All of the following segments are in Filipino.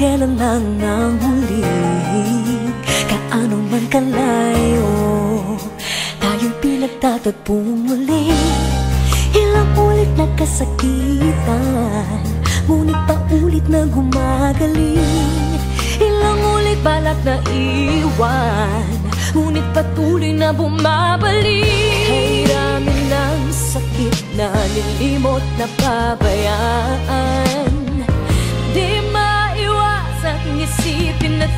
kailan lang ang huli? Kaano man kalayo Tayo'y pinagtatagpong muli. Ilang ulit nagkasakitan Ngunit paulit nang humagaling Ilang ulit balak na iwan Ngunit patuloy na bumabalik. Hayramin ng sakit na nilimot na pabayaan.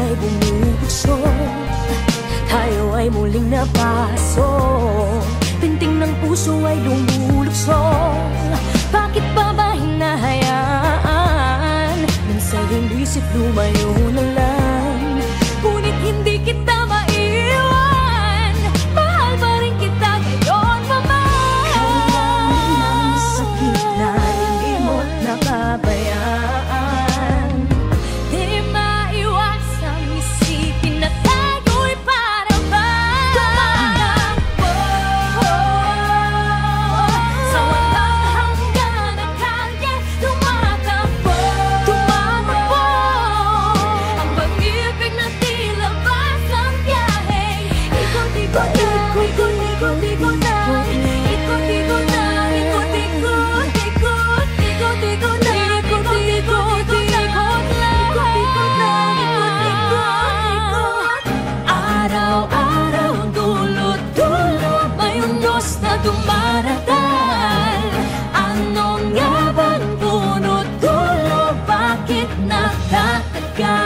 ay bumubukso Tayo ay muling napaso Pinting ng puso ay lumulukso. Bakit pa ba hinahayaan? Nang sa inisip lumayo na lang God.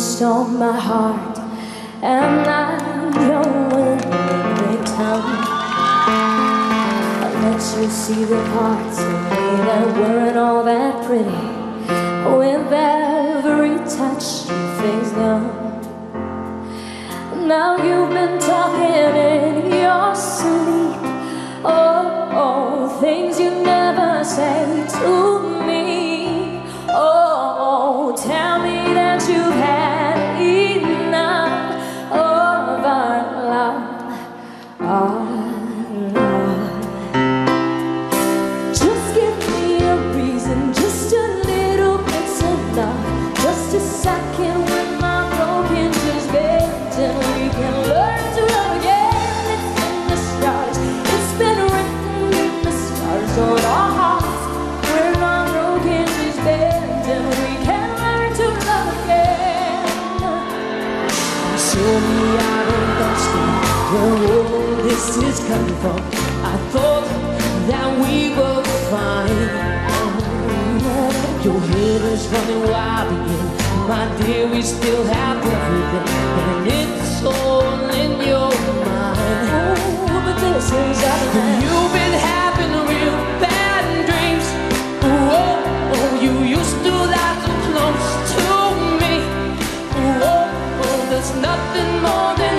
stole my heart And I'm growing every time I let you see the parts of me that weren't all that pretty. from. I thought that we were fine. Your head is running wild again. My dear, we still have everything, and it's all in your mind. Oh, but this is out of hand. You've been having real bad dreams. Oh, oh, you used to lie so close to me. Oh, oh, there's nothing more than.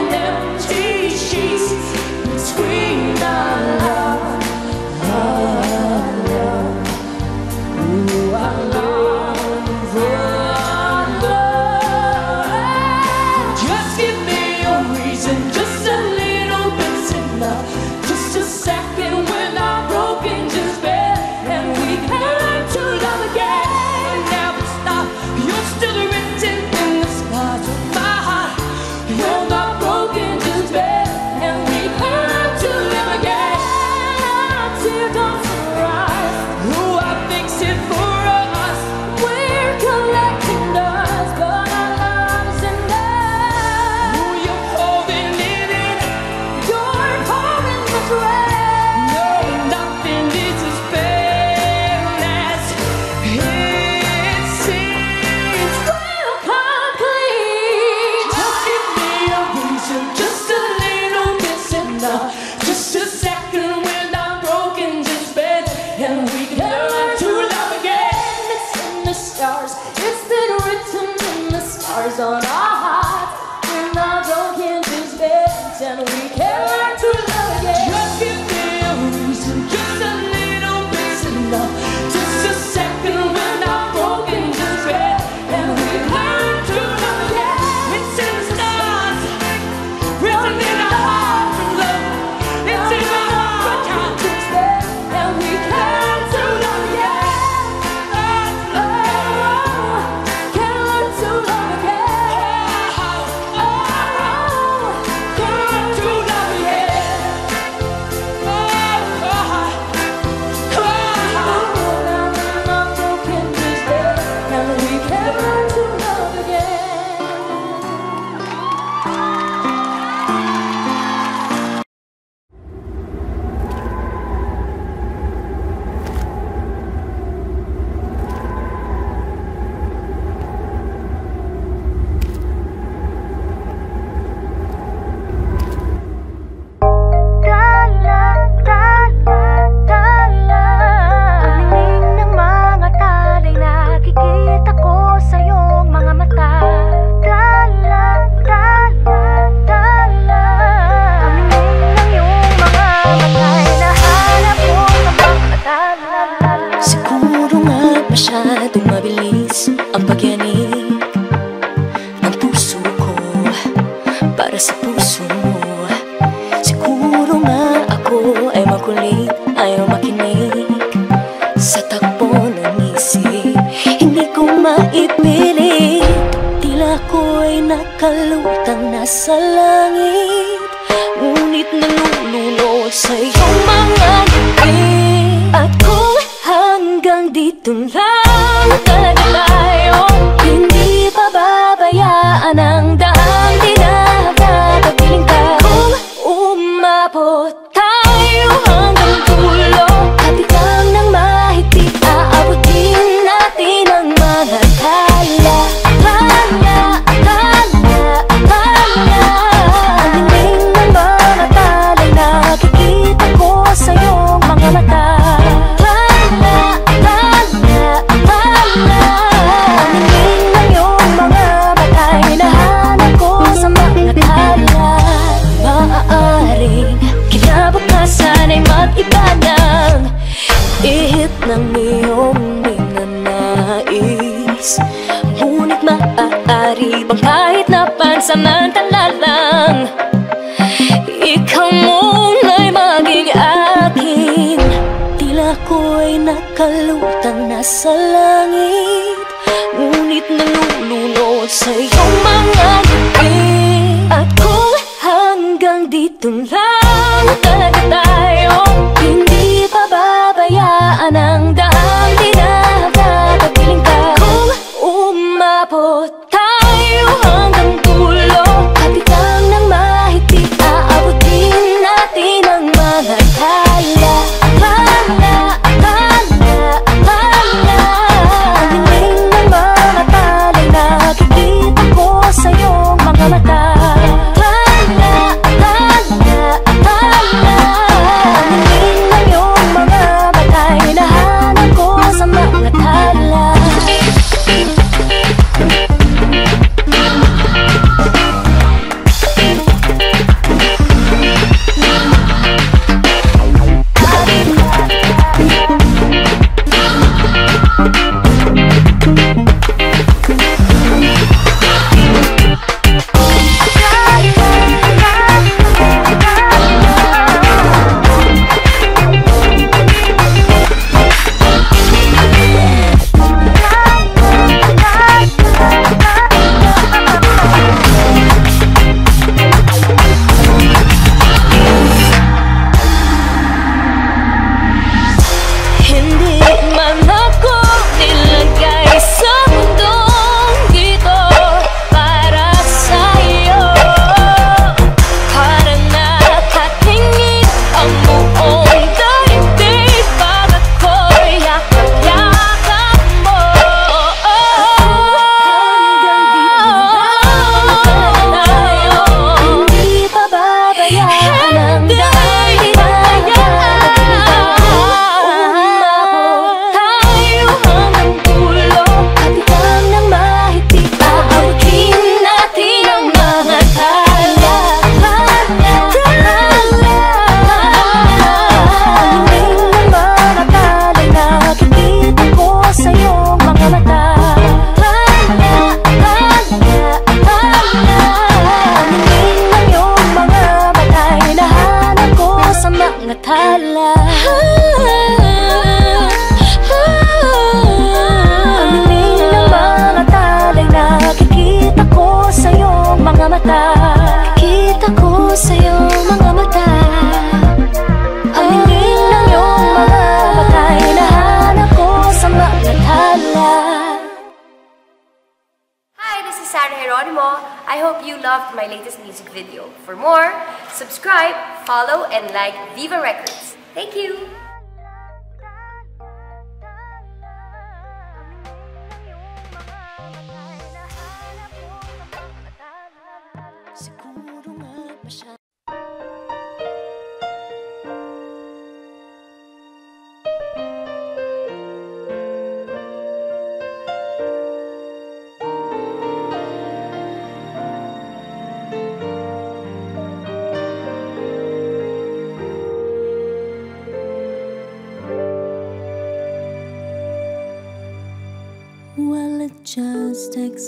follow, and like Viva Records. Thank you!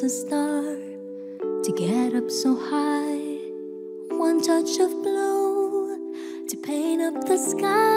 a star to get up so high. One touch of blue to paint up the sky.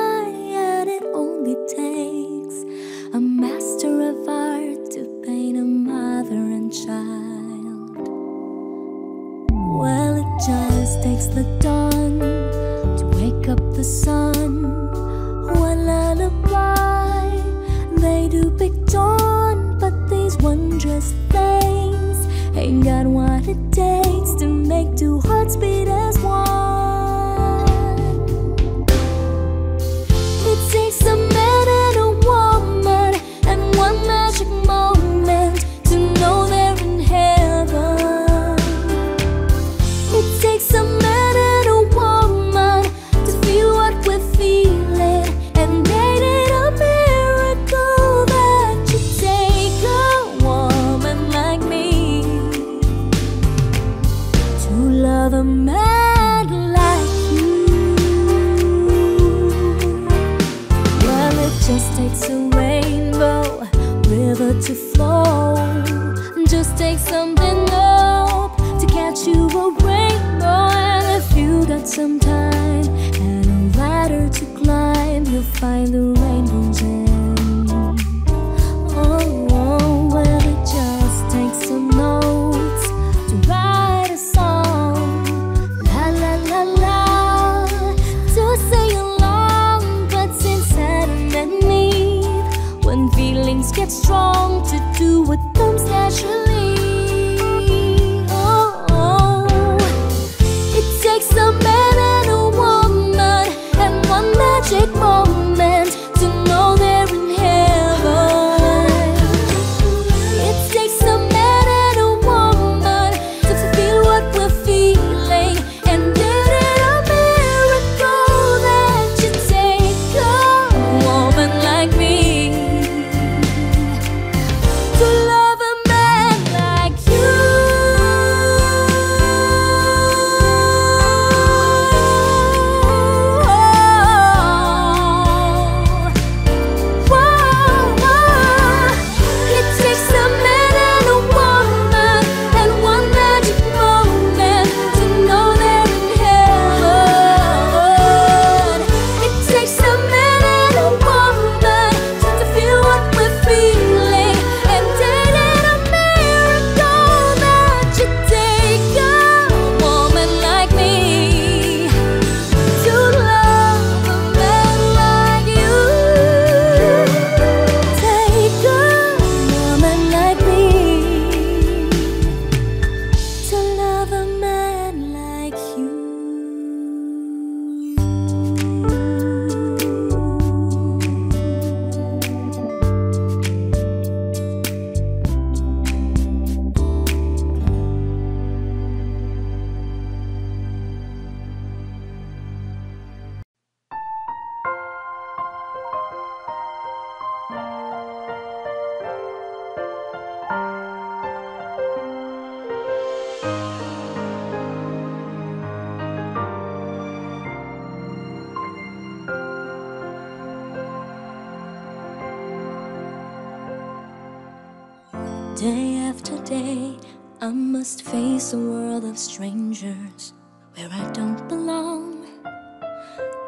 must face a world of strangers where I don't belong.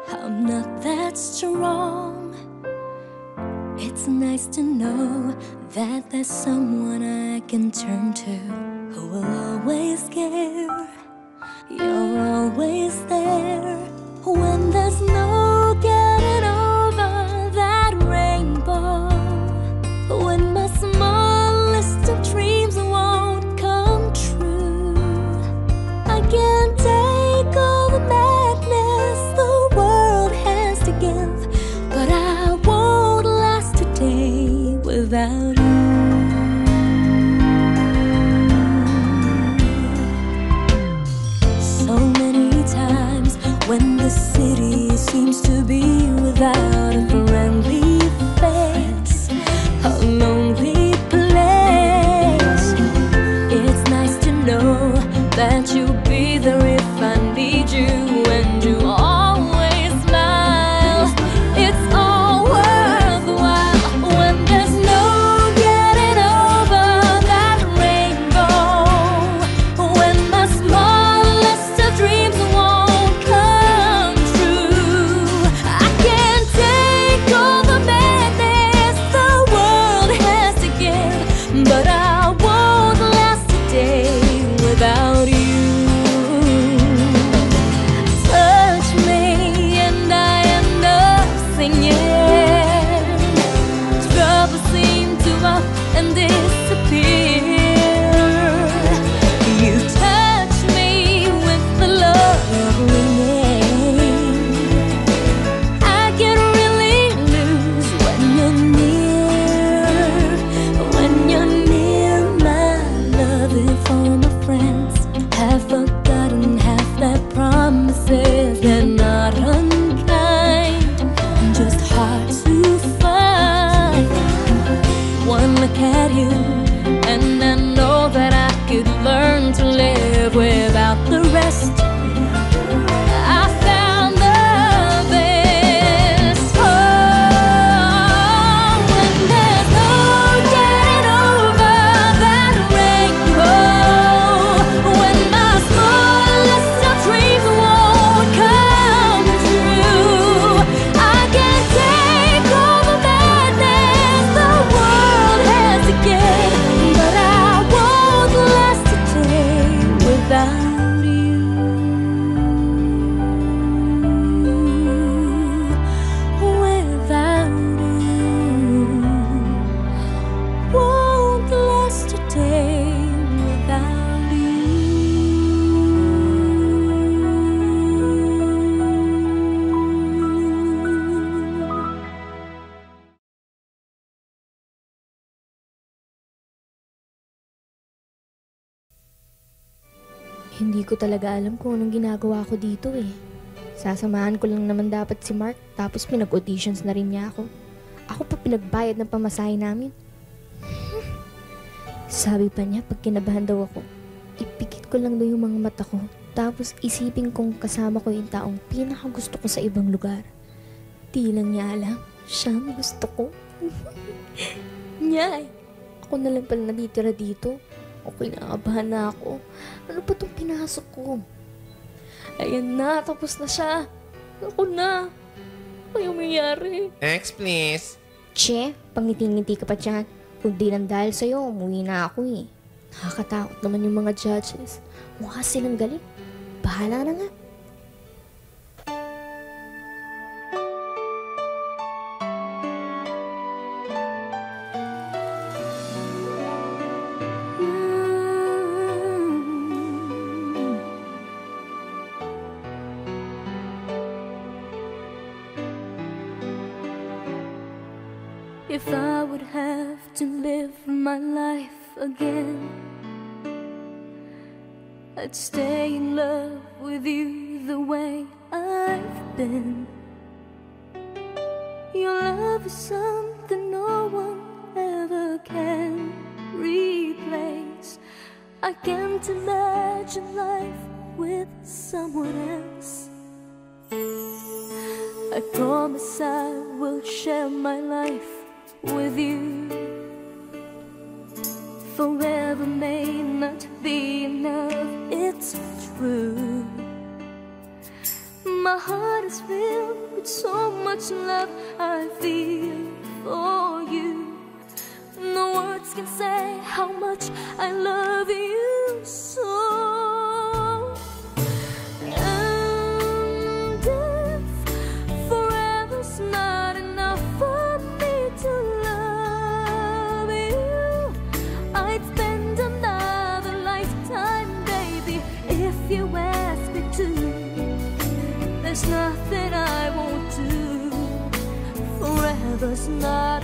I'm not that strong. It's nice to know that there's someone I can turn to who will always alam kung anong ginagawa ko dito eh. Sasamahan ko lang naman dapat si Mark tapos pinag-auditions na rin niya ako. Ako pa pinagbayad ng pamasahe namin. Sabi pa niya pag kinabahan daw ako, ipikit ko lang daw yung mga mata ko tapos isipin kong kasama ko yung taong pinakagusto ko sa ibang lugar. Di lang niya alam, siya ang gusto ko. Nyay, ako na lang pala natitira dito. O kinakabahan na ako. Ano pa itong pinasok ko? Ayan na, tapos na siya. Ako na. Ano yung mangyari? Next, please. Che, pangiti-ngiti ka pa dyan. Kung di lang dahil sa'yo, umuwi na ako eh. Nakakatakot naman yung mga judges. Mukha silang galing. Bahala na nga. Again, I'd stay in love with you the way I've been. Your love is something no one ever can replace. I can't imagine life with someone else. I promise I will share my life with you. Forever may not be enough, it's true. My heart is filled with so much love I feel for you. No words can say how much I love you so. the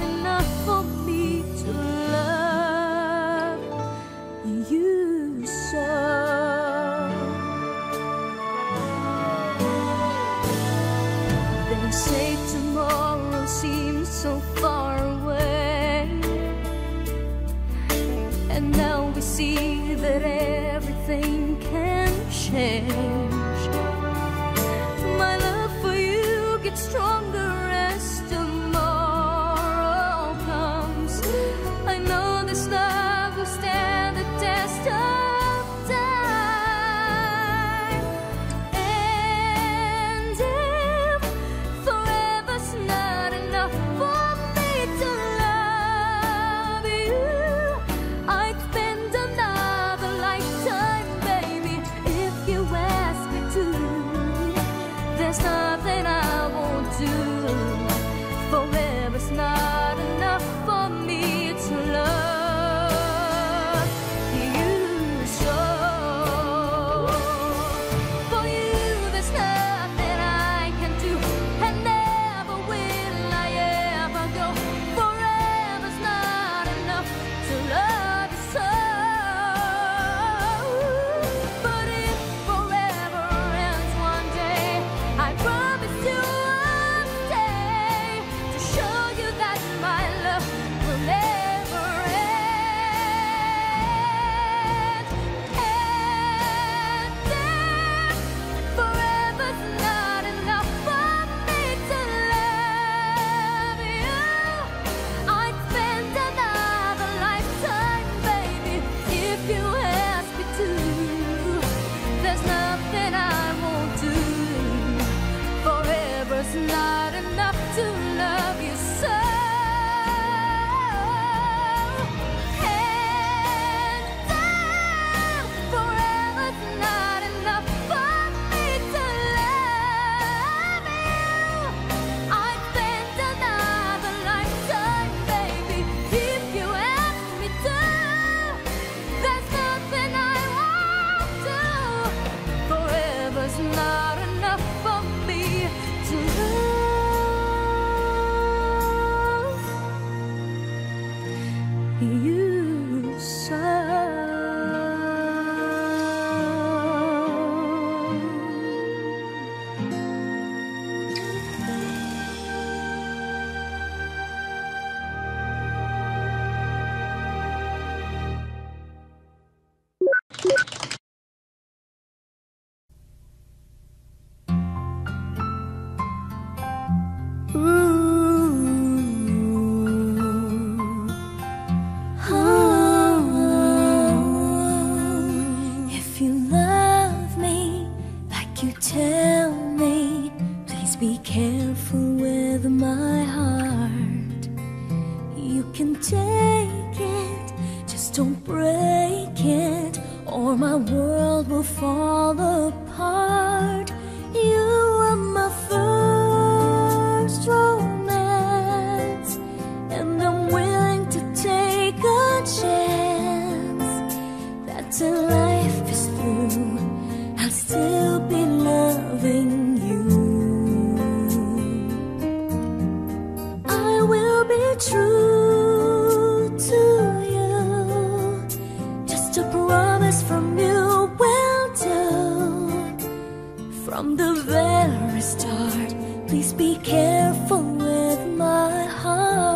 From the very start, please be careful with my heart.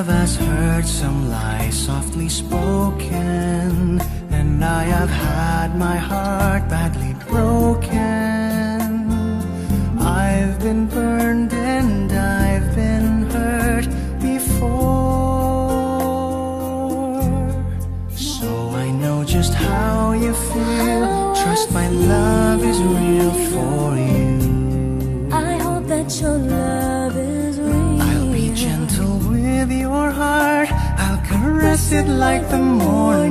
of us heard some lies softly spoken, and I have had my heart badly broken. it like the morning.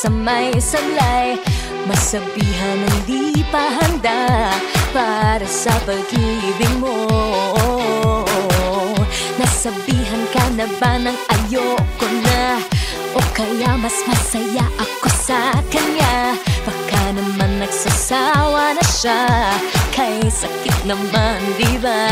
sa may sanlay Masabihan ng di pa handa para sa pag-ibig mo. Nasabihan ka na ba ng ayoko na? O kaya mas masaya ako sa kanya? Baka naman nagsasawa na siya Kay sakit naman, di ba?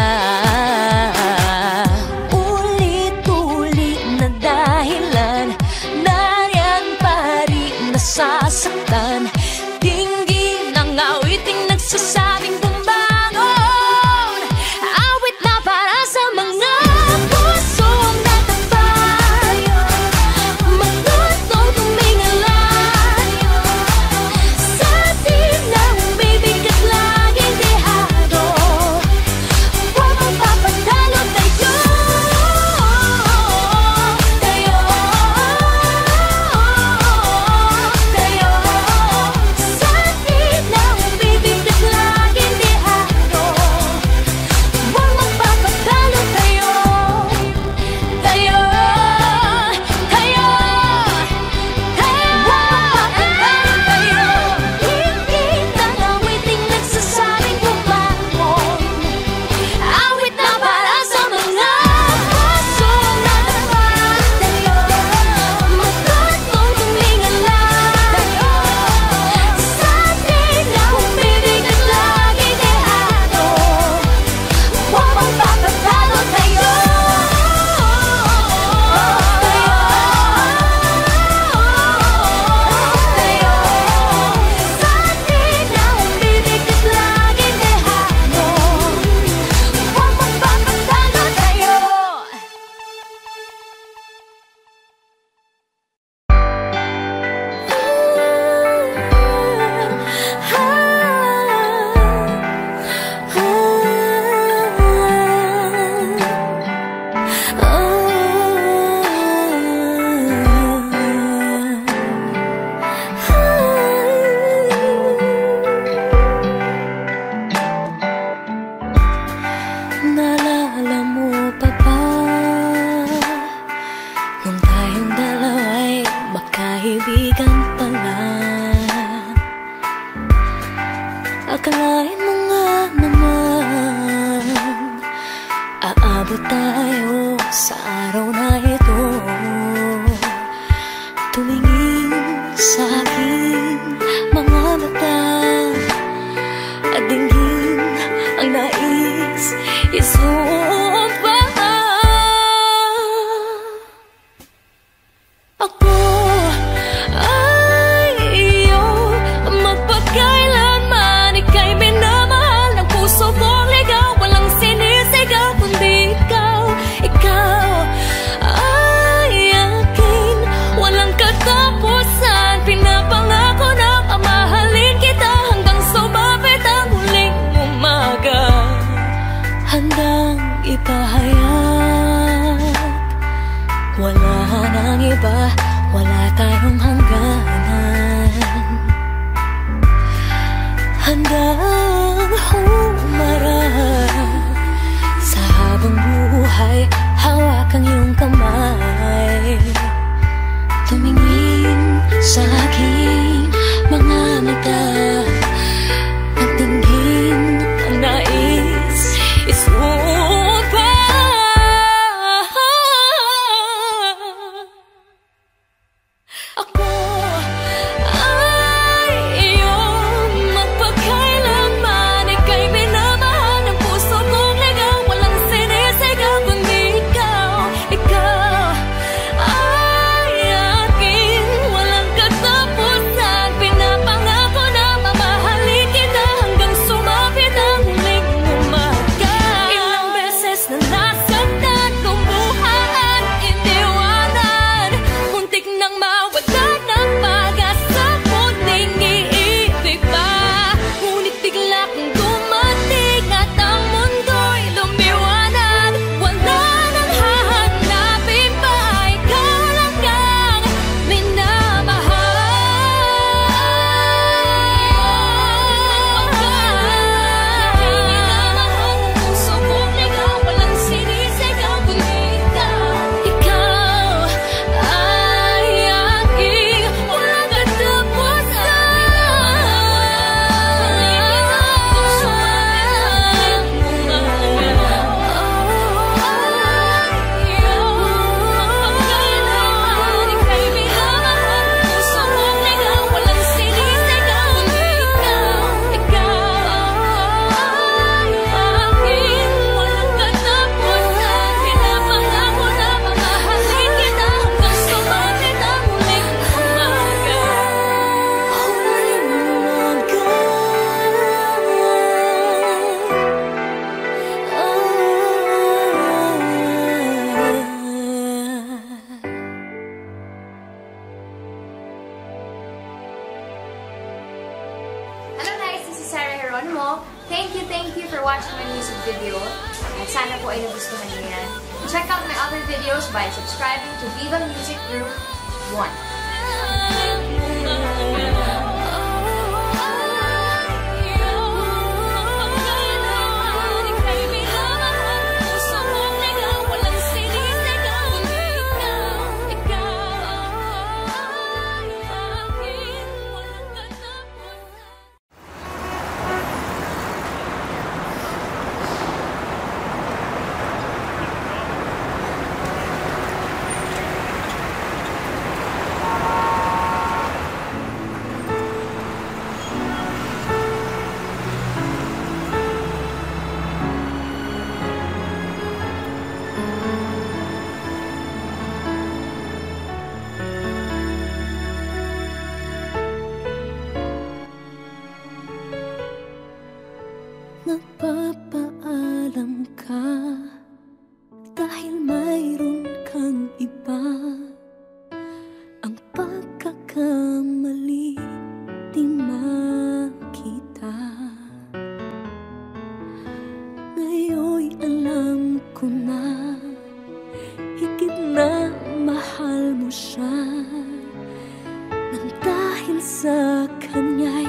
dahil sa kanya'y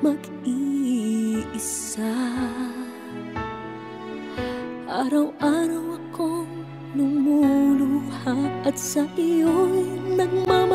mag-iisa. Araw-araw akong lumuluha at sa iyo'y nagmamahal.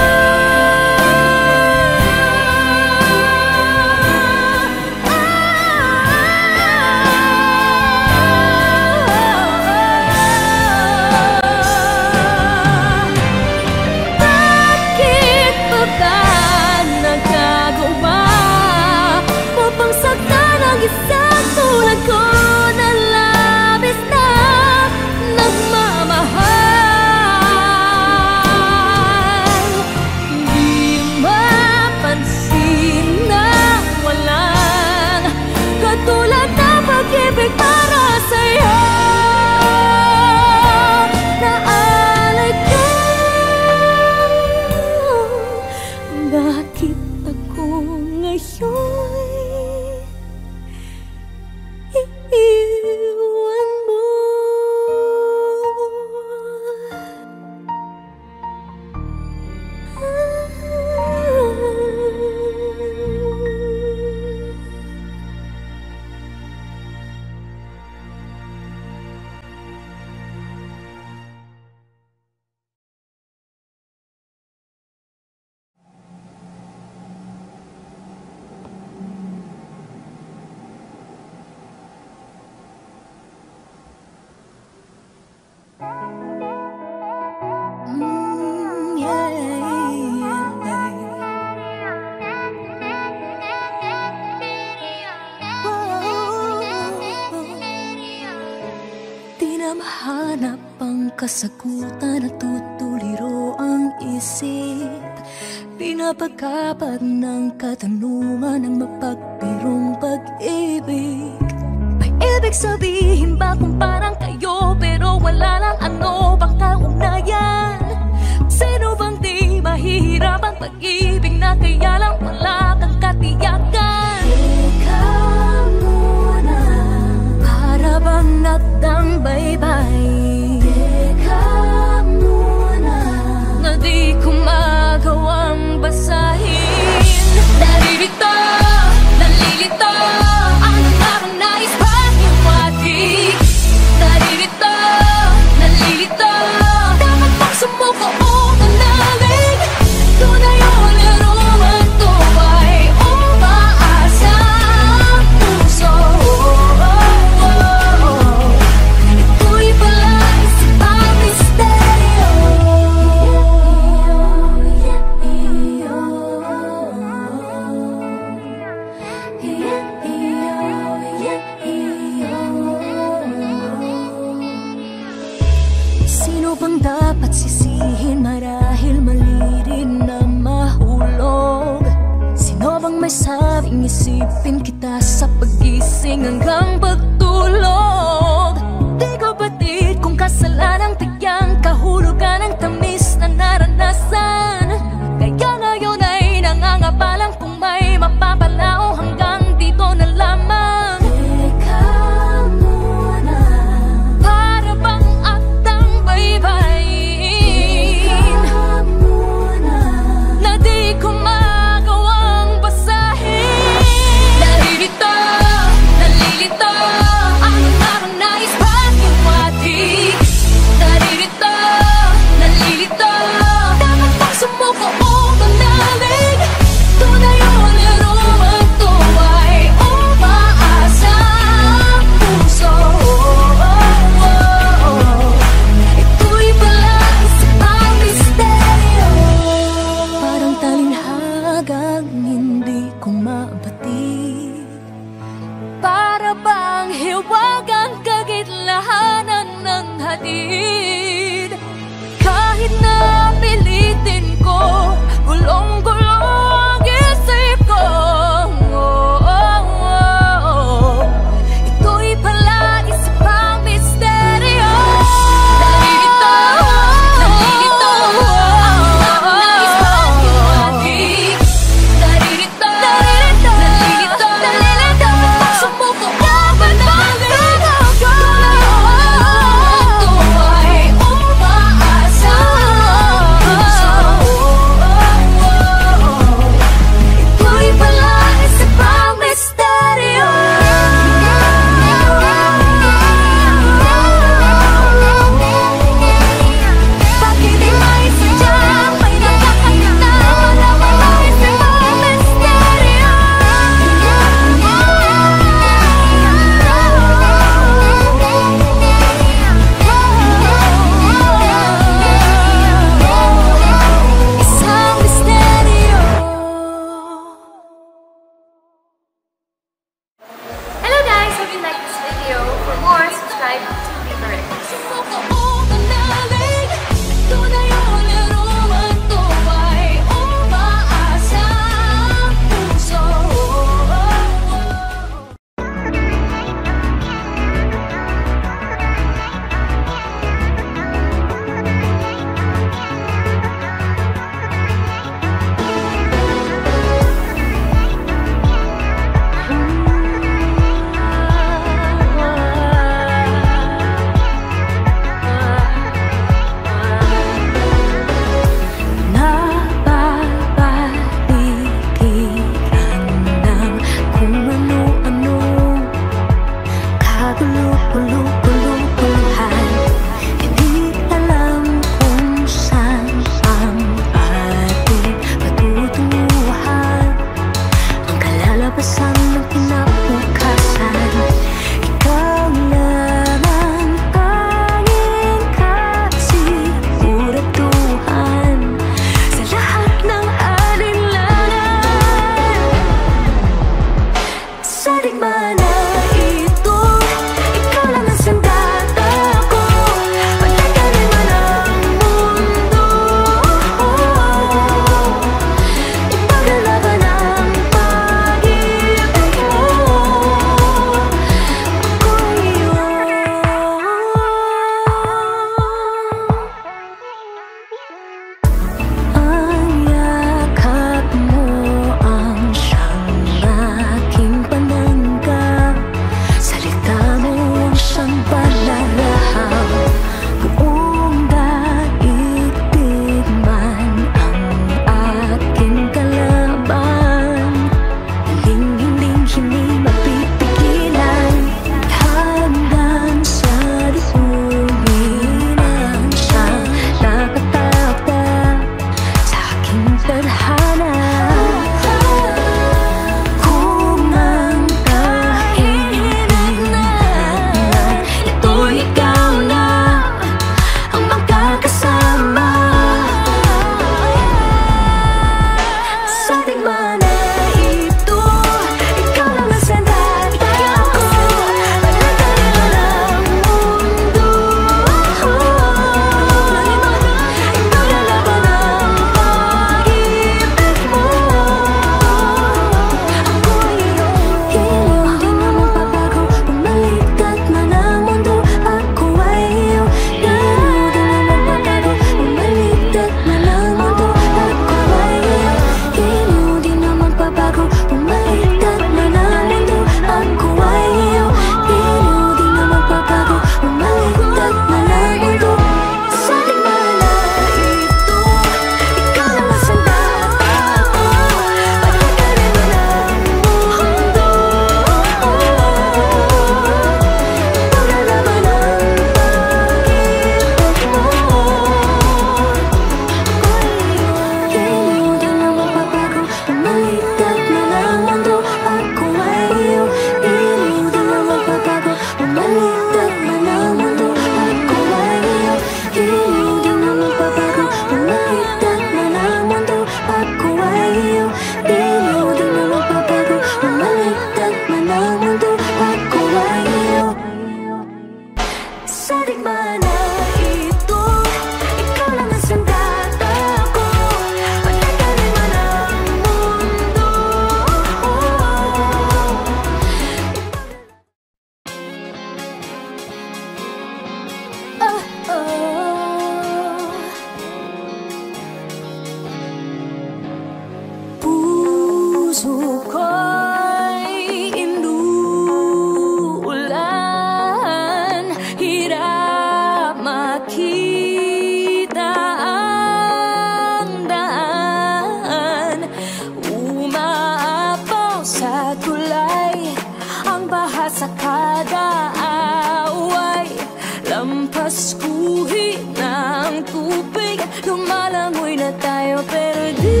Alangoy na tayo pero di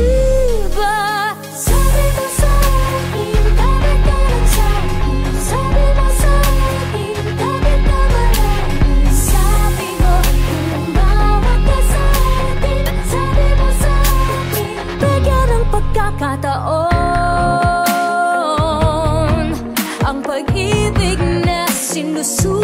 ba? Sabi mo sa akin, bakit ka nagsabi Sabi mo sa akin, bakit ka marami Sabi mo, tumawag ka sa akin. Sabi mo sa akin, bigyan ng pagkakataon. Ang pag-ibig na sinusunod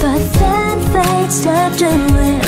But then fate stepped in